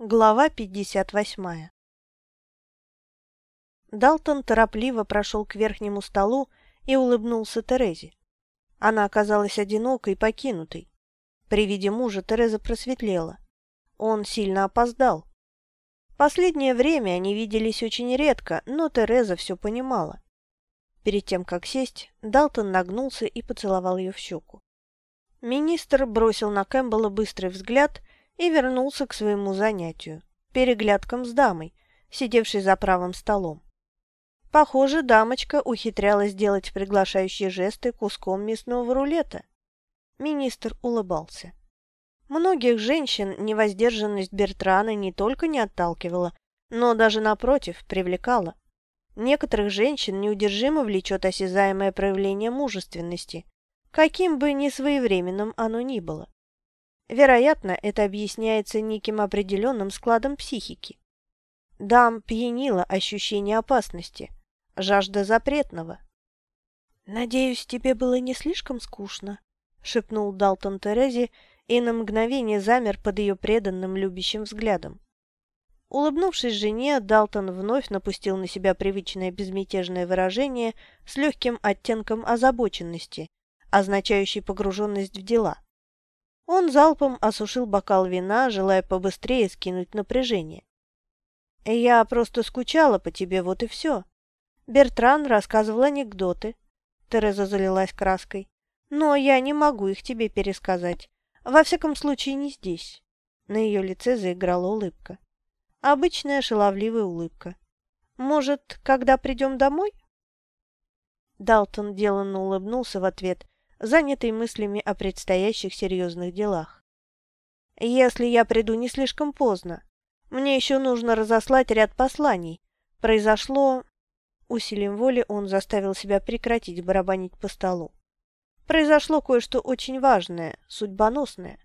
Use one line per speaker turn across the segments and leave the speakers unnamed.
Глава 58 Далтон торопливо прошел к верхнему столу и улыбнулся Терезе. Она оказалась одинокой и покинутой. При виде мужа Тереза просветлела. Он сильно опоздал. Последнее время они виделись очень редко, но Тереза все понимала. Перед тем, как сесть, Далтон нагнулся и поцеловал ее в щеку. Министр бросил на Кэмпбелла быстрый взгляд и вернулся к своему занятию – переглядкам с дамой, сидевшей за правым столом. Похоже, дамочка ухитрялась делать приглашающие жесты куском мясного рулета. Министр улыбался. Многих женщин невоздержанность Бертрана не только не отталкивала, но даже, напротив, привлекала. Некоторых женщин неудержимо влечет осязаемое проявление мужественности, каким бы ни своевременным оно ни было. Вероятно, это объясняется неким определенным складом психики. Дам пьянило ощущение опасности, жажда запретного. «Надеюсь, тебе было не слишком скучно?» — шепнул Далтон Терезе и на мгновение замер под ее преданным любящим взглядом. Улыбнувшись жене, Далтон вновь напустил на себя привычное безмятежное выражение с легким оттенком озабоченности, означающей погруженность в дела. Он залпом осушил бокал вина, желая побыстрее скинуть напряжение. «Я просто скучала по тебе, вот и все». Бертран рассказывал анекдоты. Тереза залилась краской. «Но я не могу их тебе пересказать. Во всяком случае, не здесь». На ее лице заиграла улыбка. Обычная шаловливая улыбка. «Может, когда придем домой?» Далтон деланно улыбнулся в ответ занятый мыслями о предстоящих серьезных делах. «Если я приду не слишком поздно, мне еще нужно разослать ряд посланий. Произошло...» Усилием воли он заставил себя прекратить барабанить по столу. «Произошло кое-что очень важное, судьбоносное».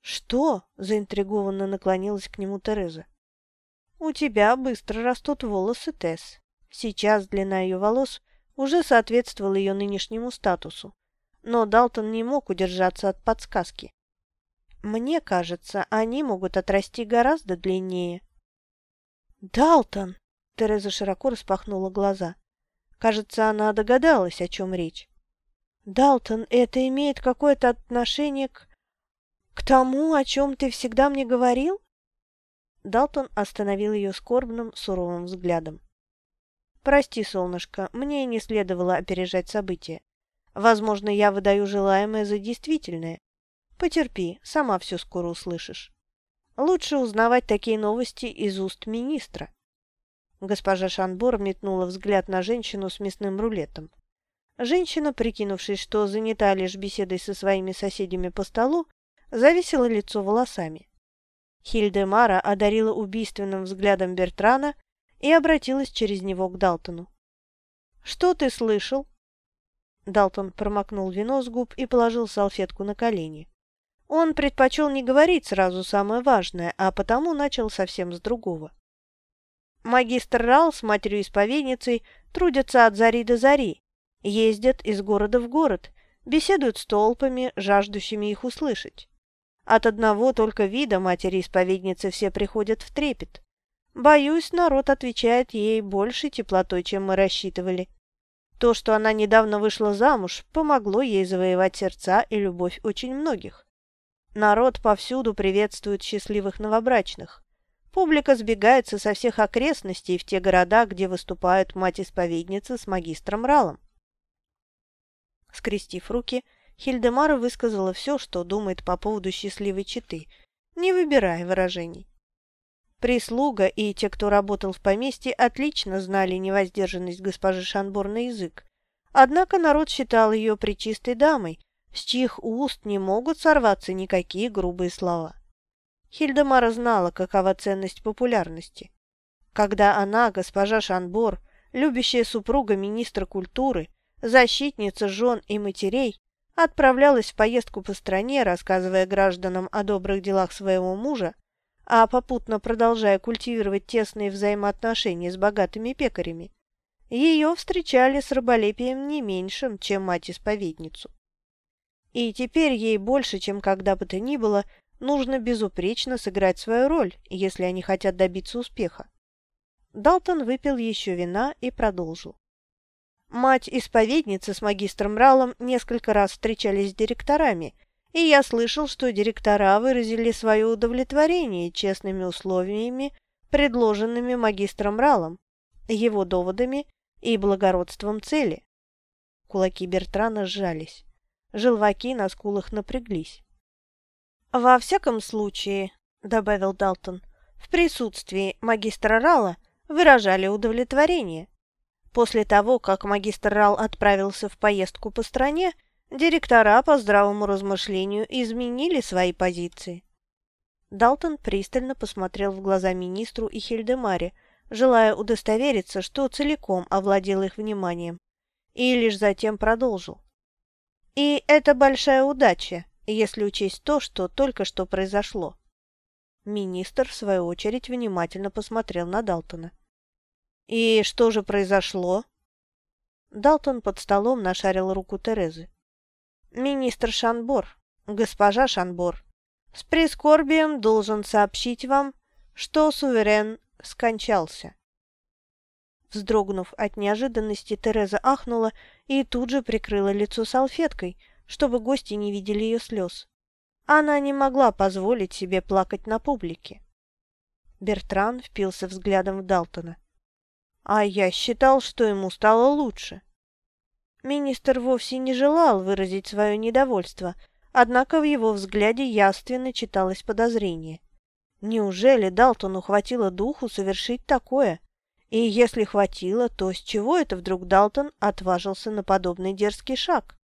«Что?» – заинтригованно наклонилась к нему Тереза. «У тебя быстро растут волосы, Тесс. Сейчас длина ее волос уже соответствовала ее нынешнему статусу но Далтон не мог удержаться от подсказки. «Мне кажется, они могут отрасти гораздо длиннее». «Далтон!» – Тереза широко распахнула глаза. Кажется, она догадалась, о чем речь. «Далтон, это имеет какое-то отношение к... к тому, о чем ты всегда мне говорил?» Далтон остановил ее скорбным, суровым взглядом. «Прости, солнышко, мне не следовало опережать события. Возможно, я выдаю желаемое за действительное. Потерпи, сама все скоро услышишь. Лучше узнавать такие новости из уст министра. Госпожа Шанбор метнула взгляд на женщину с мясным рулетом. Женщина, прикинувшись, что занята лишь беседой со своими соседями по столу, зависела лицо волосами. Хильдемара одарила убийственным взглядом Бертрана и обратилась через него к Далтону. «Что ты слышал?» Далтон промокнул вино с губ и положил салфетку на колени. Он предпочел не говорить сразу самое важное, а потому начал совсем с другого. Магистр Рал с матерью-исповедницей трудятся от зари до зари, ездят из города в город, беседуют с толпами, жаждущими их услышать. От одного только вида матери-исповедницы все приходят в трепет. Боюсь, народ отвечает ей большей теплотой, чем мы рассчитывали. То, что она недавно вышла замуж, помогло ей завоевать сердца и любовь очень многих. Народ повсюду приветствует счастливых новобрачных. Публика сбегается со всех окрестностей в те города, где выступают мать-исповедница с магистром Ралом. Скрестив руки, Хильдемара высказала все, что думает по поводу счастливой четы, не выбирая выражений. Прислуга и те, кто работал в поместье, отлично знали невоздержанность госпожи Шанбор на язык. Однако народ считал ее причистой дамой, с чьих уст не могут сорваться никакие грубые слова. Хильдемара знала, какова ценность популярности. Когда она, госпожа Шанбор, любящая супруга министра культуры, защитница жен и матерей, отправлялась в поездку по стране, рассказывая гражданам о добрых делах своего мужа, а попутно продолжая культивировать тесные взаимоотношения с богатыми пекарями, ее встречали с раболепием не меньшим, чем мать-исповедницу. И теперь ей больше, чем когда бы то ни было, нужно безупречно сыграть свою роль, если они хотят добиться успеха. Далтон выпил еще вина и продолжил. Мать-исповедница с магистром Ралом несколько раз встречались с директорами, и я слышал, что директора выразили свое удовлетворение честными условиями, предложенными магистром Ралом, его доводами и благородством цели. Кулаки Бертрана сжались. Желваки на скулах напряглись. «Во всяком случае», — добавил Далтон, — «в присутствии магистра Рала выражали удовлетворение. После того, как магистр Рал отправился в поездку по стране, директора по здравому размышлению изменили свои позиции. Далтон пристально посмотрел в глаза министру и Хильдемаре, желая удостовериться, что целиком овладел их вниманием, и лишь затем продолжил. И это большая удача, если учесть то, что только что произошло. Министр, в свою очередь, внимательно посмотрел на Далтона. «И что же произошло?» Далтон под столом нашарил руку Терезы. «Министр Шанбор, госпожа Шанбор, с прискорбием должен сообщить вам, что суверен скончался». Вздрогнув от неожиданности, Тереза ахнула и тут же прикрыла лицо салфеткой, чтобы гости не видели ее слез. Она не могла позволить себе плакать на публике. Бертран впился взглядом в Далтона. «А я считал, что ему стало лучше». Министр вовсе не желал выразить свое недовольство, однако в его взгляде явственно читалось подозрение. Неужели Далтону хватило духу совершить такое? И если хватило, то с чего это вдруг Далтон отважился на подобный дерзкий шаг?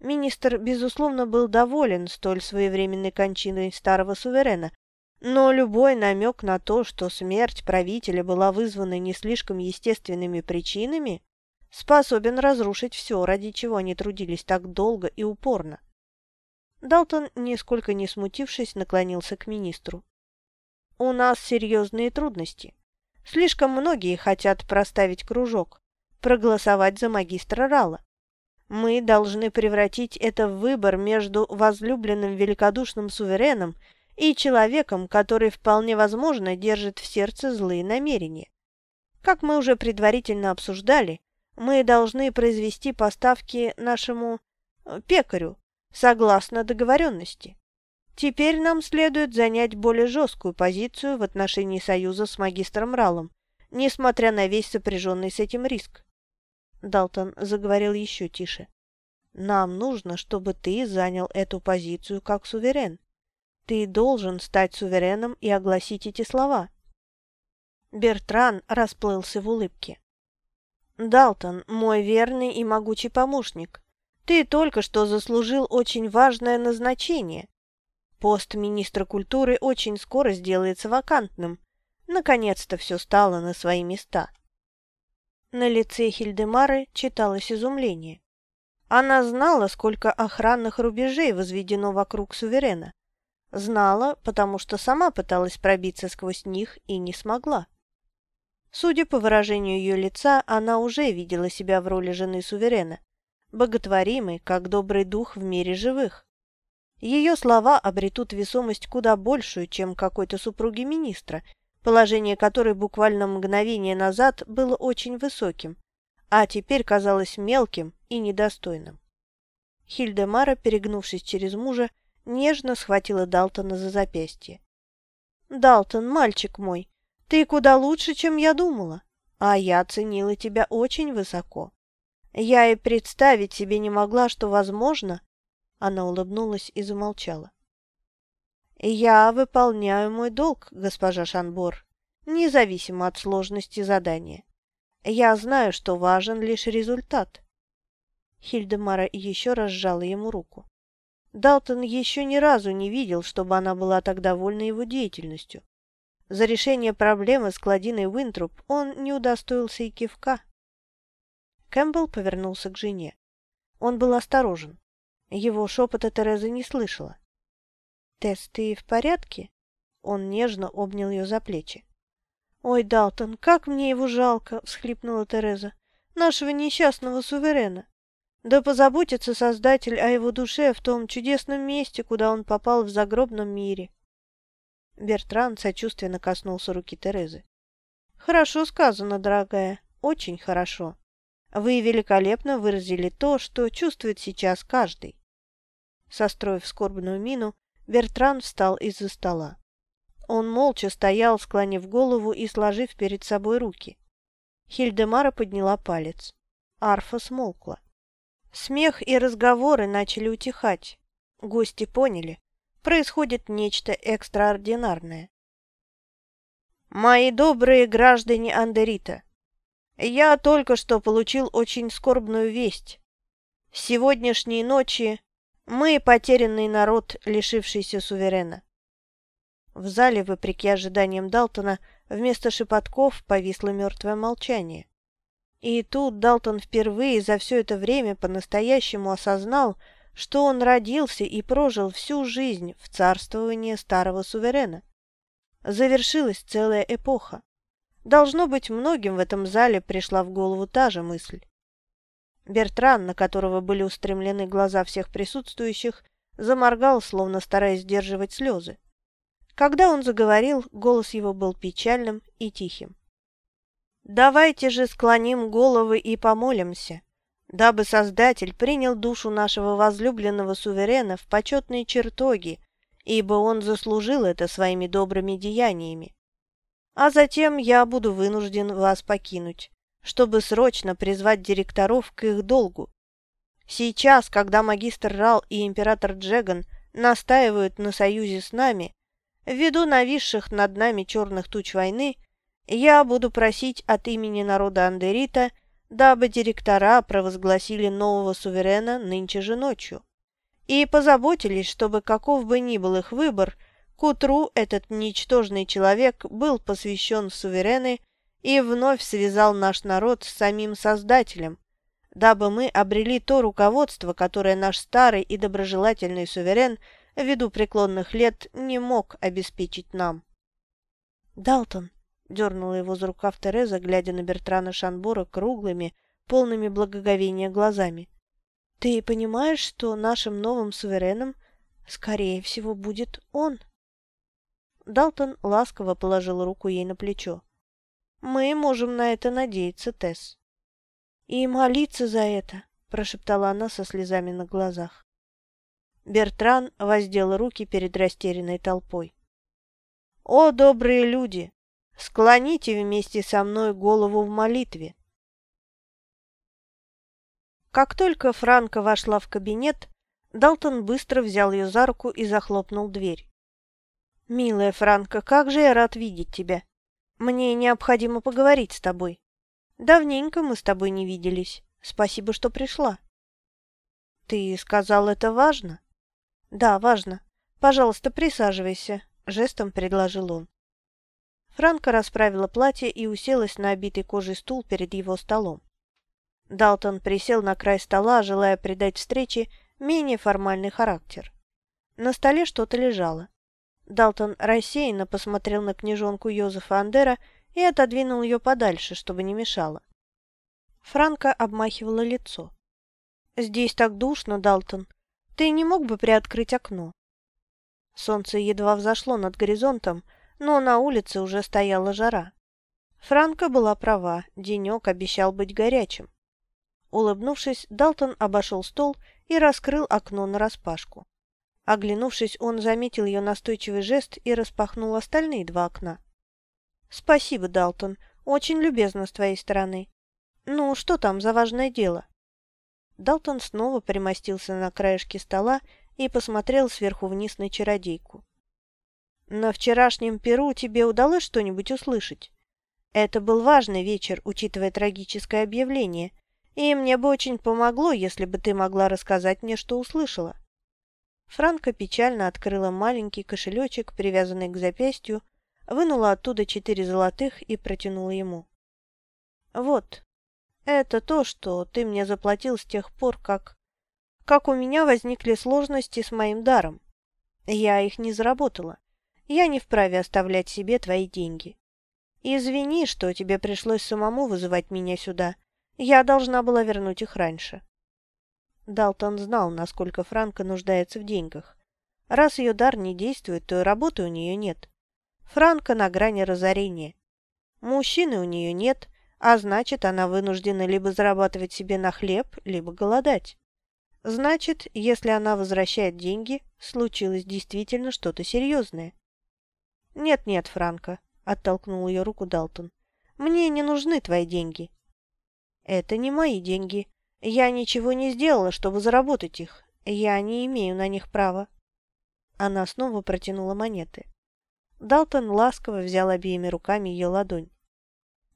Министр, безусловно, был доволен столь своевременной кончиной старого суверена, но любой намек на то, что смерть правителя была вызвана не слишком естественными причинами, способен разрушить все, ради чего они трудились так долго и упорно. Далтон, нисколько не смутившись, наклонился к министру. «У нас серьезные трудности. Слишком многие хотят проставить кружок, проголосовать за магистра Рала. Мы должны превратить это в выбор между возлюбленным великодушным сувереном и человеком, который вполне возможно держит в сердце злые намерения. Как мы уже предварительно обсуждали, мы должны произвести поставки нашему э, пекарю согласно договоренности. Теперь нам следует занять более жесткую позицию в отношении союза с магистром Ралом, несмотря на весь сопряженный с этим риск. Далтон заговорил еще тише. «Нам нужно, чтобы ты занял эту позицию как суверен. Ты должен стать сувереном и огласить эти слова». Бертран расплылся в улыбке. «Далтон, мой верный и могучий помощник, ты только что заслужил очень важное назначение, Пост министра культуры очень скоро сделается вакантным. Наконец-то все стало на свои места. На лице Хильдемары читалось изумление. Она знала, сколько охранных рубежей возведено вокруг суверена. Знала, потому что сама пыталась пробиться сквозь них и не смогла. Судя по выражению ее лица, она уже видела себя в роли жены суверена, боготворимой, как добрый дух в мире живых. Ее слова обретут весомость куда большую, чем какой-то супруги министра, положение которой буквально мгновение назад было очень высоким, а теперь казалось мелким и недостойным. Хильдемара, перегнувшись через мужа, нежно схватила Далтона за запястье. «Далтон, мальчик мой, ты куда лучше, чем я думала, а я ценила тебя очень высоко. Я и представить себе не могла, что возможно, она улыбнулась и замолчала. «Я выполняю мой долг, госпожа Шанбор, независимо от сложности задания. Я знаю, что важен лишь результат». Хильдемара еще раз сжала ему руку. Далтон еще ни разу не видел, чтобы она была так довольна его деятельностью. За решение проблемы с Кладиной Уинтруп он не удостоился и кивка. Кэмпбелл повернулся к жене. Он был осторожен. Его шепота Тереза не слышала. «Тесс, ты в порядке?» Он нежно обнял ее за плечи. «Ой, Далтон, как мне его жалко!» — всхлипнула Тереза. «Нашего несчастного суверена! Да позаботится Создатель о его душе в том чудесном месте, куда он попал в загробном мире. Бертран сочувственно коснулся руки Терезы. «Хорошо сказано, дорогая, очень хорошо. Вы великолепно выразили то, что чувствует сейчас каждый». Состроив скорбную мину, Бертран встал из-за стола. Он молча стоял, склонив голову и сложив перед собой руки. Хильдемара подняла палец. Арфа смолкла. Смех и разговоры начали утихать. Гости поняли, происходит нечто экстраординарное. «Мои добрые граждане Андерита, я только что получил очень скорбную весть. С сегодняшней ночи мы потерянный народ, лишившийся суверена». В зале, вопреки ожиданиям Далтона, вместо шепотков повисло мертвое молчание. И тут Далтон впервые за все это время по-настоящему осознал, что он родился и прожил всю жизнь в царствовании старого суверена. Завершилась целая эпоха. Должно быть, многим в этом зале пришла в голову та же мысль. Бертран, на которого были устремлены глаза всех присутствующих, заморгал, словно стараясь сдерживать слезы. Когда он заговорил, голос его был печальным и тихим. «Давайте же склоним головы и помолимся, дабы Создатель принял душу нашего возлюбленного суверена в почетные чертоги, ибо он заслужил это своими добрыми деяниями. А затем я буду вынужден вас покинуть, чтобы срочно призвать директоров к их долгу. Сейчас, когда магистр Рал и император Джеган настаивают на союзе с нами, ввиду нависших над нами черных туч войны, я буду просить от имени народа Андерита дабы директора провозгласили нового суверена нынче же ночью и позаботились, чтобы каков бы ни был их выбор, к утру этот ничтожный человек был посвящен суверены и вновь связал наш народ с самим Создателем, дабы мы обрели то руководство, которое наш старый и доброжелательный суверен ввиду преклонных лет не мог обеспечить нам. «Далтон», Дернула его за рукав Тереза, глядя на Бертрана Шанбора круглыми, полными благоговения глазами. «Ты понимаешь, что нашим новым сувереном, скорее всего, будет он?» Далтон ласково положил руку ей на плечо. «Мы можем на это надеяться, Тесс». «И молиться за это», — прошептала она со слезами на глазах. Бертран воздел руки перед растерянной толпой. «О, добрые люди! Склоните вместе со мной голову в молитве. Как только Франка вошла в кабинет, Далтон быстро взял ее за руку и захлопнул дверь. «Милая Франка, как же я рад видеть тебя! Мне необходимо поговорить с тобой. Давненько мы с тобой не виделись. Спасибо, что пришла». «Ты сказал, это важно?» «Да, важно. Пожалуйста, присаживайся», — жестом предложил он. Франка расправила платье и уселась на обитый кожей стул перед его столом. Далтон присел на край стола, желая придать встрече менее формальный характер. На столе что-то лежало. Далтон рассеянно посмотрел на книжонку Йозефа Андера и отодвинул ее подальше, чтобы не мешало. Франка обмахивала лицо. «Здесь так душно, Далтон. Ты не мог бы приоткрыть окно?» Солнце едва взошло над горизонтом, но на улице уже стояла жара. Франка была права, денек обещал быть горячим. Улыбнувшись, Далтон обошел стол и раскрыл окно нараспашку. Оглянувшись, он заметил ее настойчивый жест и распахнул остальные два окна. «Спасибо, Далтон, очень любезно с твоей стороны. Ну, что там за важное дело?» Далтон снова примостился на краешке стола и посмотрел сверху вниз на чародейку. На вчерашнем Перу тебе удалось что-нибудь услышать? Это был важный вечер, учитывая трагическое объявление, и мне бы очень помогло, если бы ты могла рассказать мне, что услышала». Франка печально открыла маленький кошелечек, привязанный к запястью, вынула оттуда четыре золотых и протянула ему. «Вот, это то, что ты мне заплатил с тех пор, как... как у меня возникли сложности с моим даром. Я их не заработала. Я не вправе оставлять себе твои деньги. Извини, что тебе пришлось самому вызывать меня сюда. Я должна была вернуть их раньше. Далтон знал, насколько Франка нуждается в деньгах. Раз ее дар не действует, то и работы у нее нет. Франка на грани разорения. Мужчины у нее нет, а значит, она вынуждена либо зарабатывать себе на хлеб, либо голодать. Значит, если она возвращает деньги, случилось действительно что-то серьезное. «Нет-нет, Франко», — оттолкнул ее руку Далтон. «Мне не нужны твои деньги». «Это не мои деньги. Я ничего не сделала, чтобы заработать их. Я не имею на них права». Она снова протянула монеты. Далтон ласково взял обеими руками ее ладонь.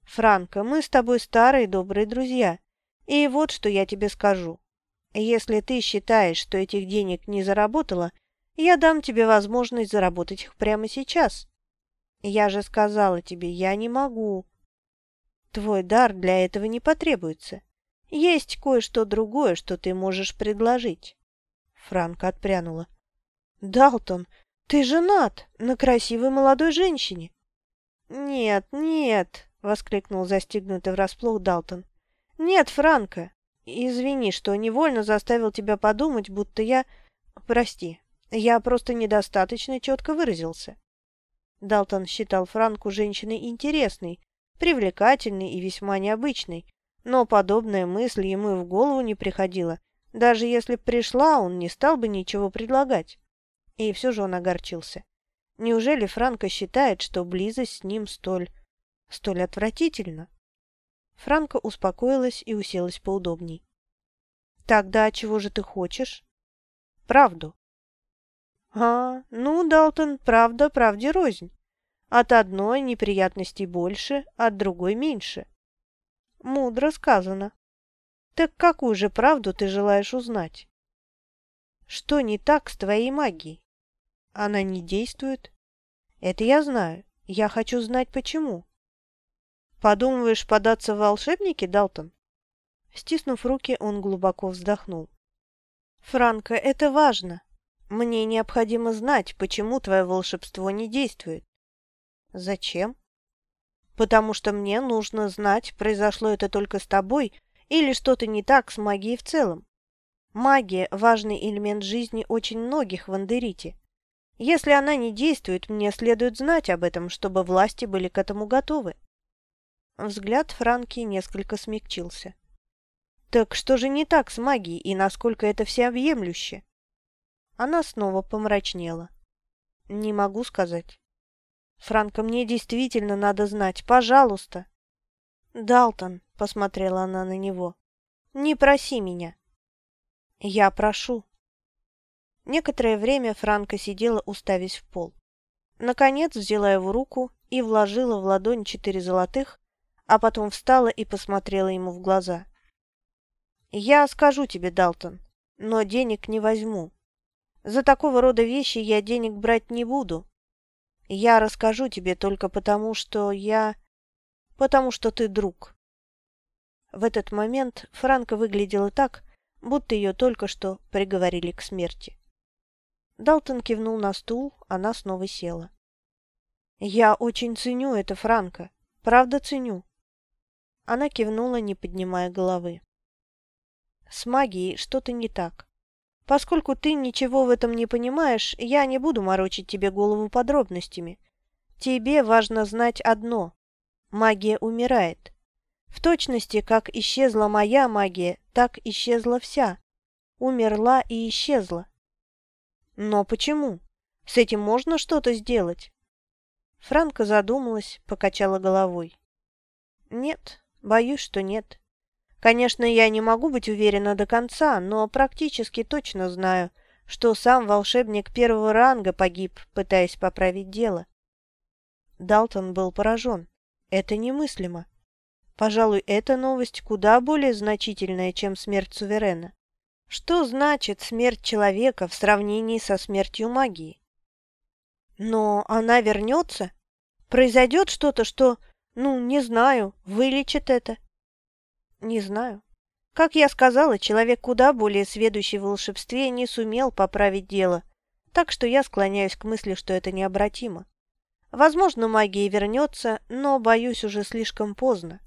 «Франко, мы с тобой старые добрые друзья. И вот что я тебе скажу. Если ты считаешь, что этих денег не заработала, я дам тебе возможность заработать их прямо сейчас. Я же сказала тебе, я не могу. Твой дар для этого не потребуется. Есть кое-что другое, что ты можешь предложить. Франка отпрянула. «Далтон, ты женат на красивой молодой женщине!» «Нет, нет!» — воскликнул застигнутый врасплох Далтон. «Нет, Франко, извини, что невольно заставил тебя подумать, будто я... Прости, я просто недостаточно четко выразился». Далтон считал Франку женщиной интересной, привлекательной и весьма необычной, но подобная мысль ему и в голову не приходила. Даже если пришла, он не стал бы ничего предлагать. И все же он огорчился. Неужели Франко считает, что близость с ним столь... столь отвратительна? Франко успокоилась и уселась поудобней. «Тогда чего же ты хочешь?» «Правду». «А, ну, Далтон, правда, правде рознь. От одной неприятностей больше, от другой меньше». «Мудро сказано. Так какую же правду ты желаешь узнать?» «Что не так с твоей магией?» Она не действует? Это я знаю. Я хочу знать, почему. Подумываешь податься в волшебники, Далтон? Стиснув руки, он глубоко вздохнул. Франко, это важно. Мне необходимо знать, почему твое волшебство не действует. Зачем? Потому что мне нужно знать, произошло это только с тобой или что-то не так с магией в целом. Магия – важный элемент жизни очень многих в Андерите. Если она не действует, мне следует знать об этом, чтобы власти были к этому готовы. Взгляд Франки несколько смягчился. Так что же не так с магией и насколько это всеобъемлюще? Она снова помрачнела. Не могу сказать. Франко, мне действительно надо знать. Пожалуйста. Далтон, посмотрела она на него. Не проси меня. Я прошу. Некоторое время Франка сидела, уставясь в пол. Наконец взяла его руку и вложила в ладонь четыре золотых, а потом встала и посмотрела ему в глаза. «Я скажу тебе, Далтон, но денег не возьму. За такого рода вещи я денег брать не буду. Я расскажу тебе только потому, что я... потому что ты друг». В этот момент Франка выглядела так, будто ее только что приговорили к смерти. Далтон кивнул на стул, она снова села. «Я очень ценю это, Франко. Правда ценю». Она кивнула, не поднимая головы. «С магией что-то не так. Поскольку ты ничего в этом не понимаешь, я не буду морочить тебе голову подробностями. Тебе важно знать одно. Магия умирает. В точности, как исчезла моя магия, так исчезла вся. Умерла и исчезла. Но почему? С этим можно что-то сделать? Франка задумалась, покачала головой. Нет, боюсь, что нет. Конечно, я не могу быть уверена до конца, но практически точно знаю, что сам волшебник первого ранга погиб, пытаясь поправить дело. Далтон был поражен. Это немыслимо. Пожалуй, эта новость куда более значительная, чем смерть суверена. Что значит смерть человека в сравнении со смертью магии? Но она вернется? Произойдет что-то, что, ну, не знаю, вылечит это? Не знаю. Как я сказала, человек куда более сведущий в волшебстве не сумел поправить дело, так что я склоняюсь к мысли, что это необратимо. Возможно, магия вернется, но, боюсь, уже слишком поздно.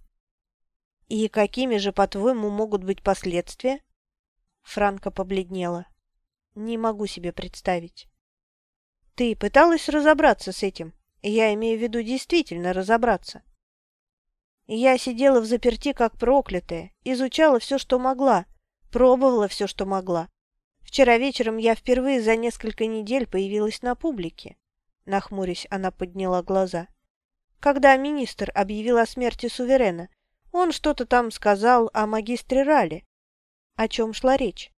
И какими же, по-твоему, могут быть последствия? Франка побледнела. «Не могу себе представить». «Ты пыталась разобраться с этим? Я имею в виду действительно разобраться». Я сидела в заперти как проклятая, изучала все, что могла, пробовала все, что могла. Вчера вечером я впервые за несколько недель появилась на публике. Нахмурясь, она подняла глаза. Когда министр объявил о смерти суверена, он что-то там сказал о магистре Рале. О чем шла речь?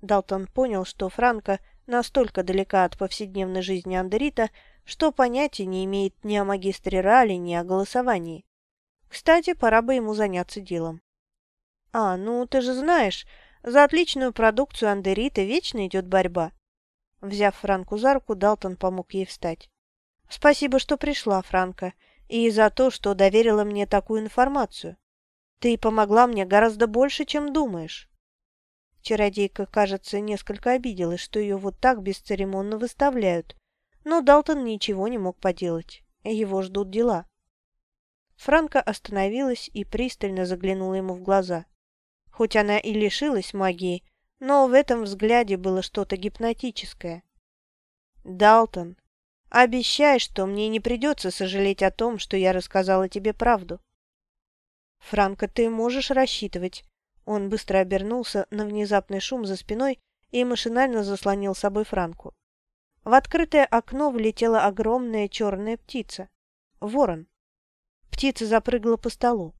Далтон понял, что Франко настолько далека от повседневной жизни Андерита, что понятия не имеет ни о магистре Рале, ни о голосовании. Кстати, пора бы ему заняться делом. «А, ну ты же знаешь, за отличную продукцию Андерита вечно идет борьба. Взяв Франку за руку, Далтон помог ей встать. «Спасибо, что пришла, Франка, и за то, что доверила мне такую информацию. Ты помогла мне гораздо больше, чем думаешь». Чародейка, кажется, несколько обиделась, что ее вот так бесцеремонно выставляют, но Далтон ничего не мог поделать. Его ждут дела. Франка остановилась и пристально заглянула ему в глаза. Хоть она и лишилась магии, но в этом взгляде было что-то гипнотическое. «Далтон, обещай, что мне не придется сожалеть о том, что я рассказала тебе правду». «Франко, ты можешь рассчитывать». Он быстро обернулся на внезапный шум за спиной и машинально заслонил собой Франку. В открытое окно влетела огромная черная птица. Ворон. Птица запрыгала по столу.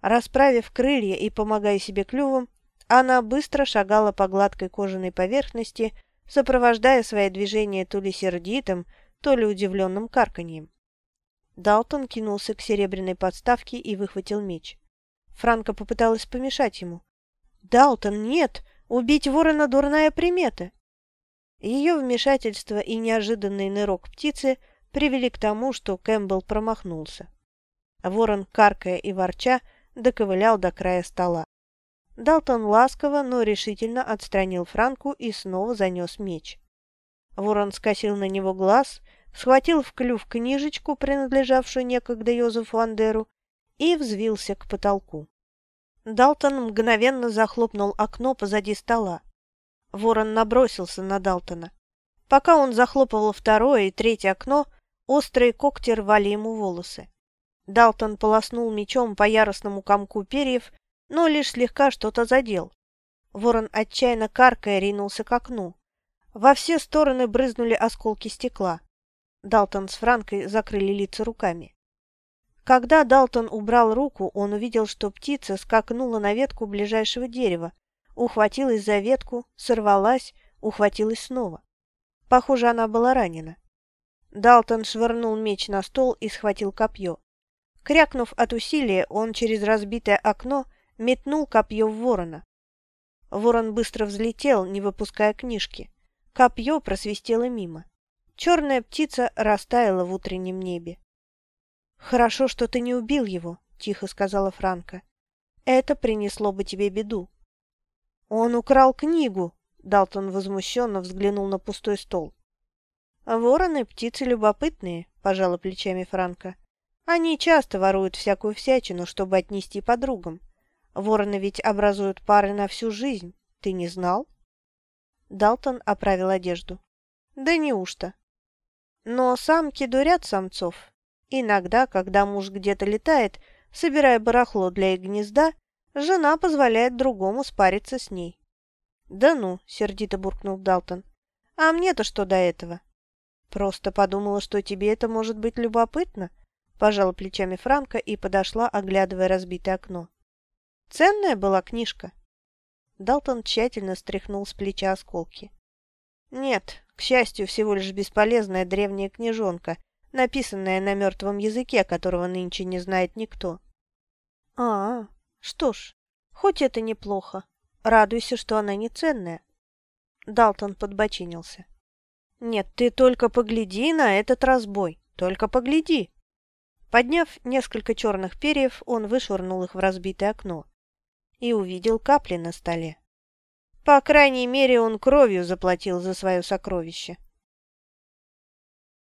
Расправив крылья и помогая себе клювом, она быстро шагала по гладкой кожаной поверхности, сопровождая свои движения то ли сердитым, то ли удивленным карканьем. Далтон кинулся к серебряной подставке и выхватил меч. Франко попыталась помешать ему. «Далтон, нет! Убить ворона – дурная примета!» Ее вмешательство и неожиданный нырок птицы привели к тому, что Кэмпбелл промахнулся. Ворон, каркая и ворча, доковылял до края стола. Далтон ласково, но решительно отстранил Франку и снова занес меч. Ворон скосил на него глаз, схватил в клюв книжечку, принадлежавшую некогда Йозефу Андеру, и взвился к потолку. Далтон мгновенно захлопнул окно позади стола. Ворон набросился на Далтона. Пока он захлопывал второе и третье окно, острые когти рвали ему волосы. Далтон полоснул мечом по яростному комку перьев, но лишь слегка что-то задел. Ворон, отчаянно каркая, ринулся к окну. Во все стороны брызнули осколки стекла. Далтон с Франкой закрыли лица руками. Когда Далтон убрал руку, он увидел, что птица скакнула на ветку ближайшего дерева, ухватилась за ветку, сорвалась, ухватилась снова. Похоже, она была ранена. Далтон швырнул меч на стол и схватил копье. Крякнув от усилия, он через разбитое окно метнул копье в ворона. Ворон быстро взлетел, не выпуская книжки. Копье просвистело мимо. Черная птица растаяла в утреннем небе. «Хорошо, что ты не убил его», — тихо сказала Франка. «Это принесло бы тебе беду». «Он украл книгу», — Далтон возмущенно взглянул на пустой стол. «Вороны — птицы любопытные», — пожала плечами Франка. Они часто воруют всякую всячину, чтобы отнести подругам. Вороны ведь образуют пары на всю жизнь. Ты не знал?» Далтон оправил одежду. «Да неужто?» «Но самки дурят самцов. Иногда, когда муж где-то летает, собирая барахло для их гнезда, жена позволяет другому спариться с ней». «Да ну!» — сердито буркнул Далтон. «А мне-то что до этого?» «Просто подумала, что тебе это может быть любопытно», Пожала плечами Франка и подошла, оглядывая разбитое окно. Ценная была книжка. Далтон тщательно стряхнул с плеча осколки. Нет, к счастью, всего лишь бесполезная древняя книжонка, написанная на мертвом языке, которого нынче не знает никто. А, что ж, хоть это неплохо. Радуйся, что она не ценная. Далтон подбочинился. Нет, ты только погляди на этот разбой, только погляди. Подняв несколько черных перьев, он вышвырнул их в разбитое окно и увидел капли на столе. По крайней мере, он кровью заплатил за свое сокровище.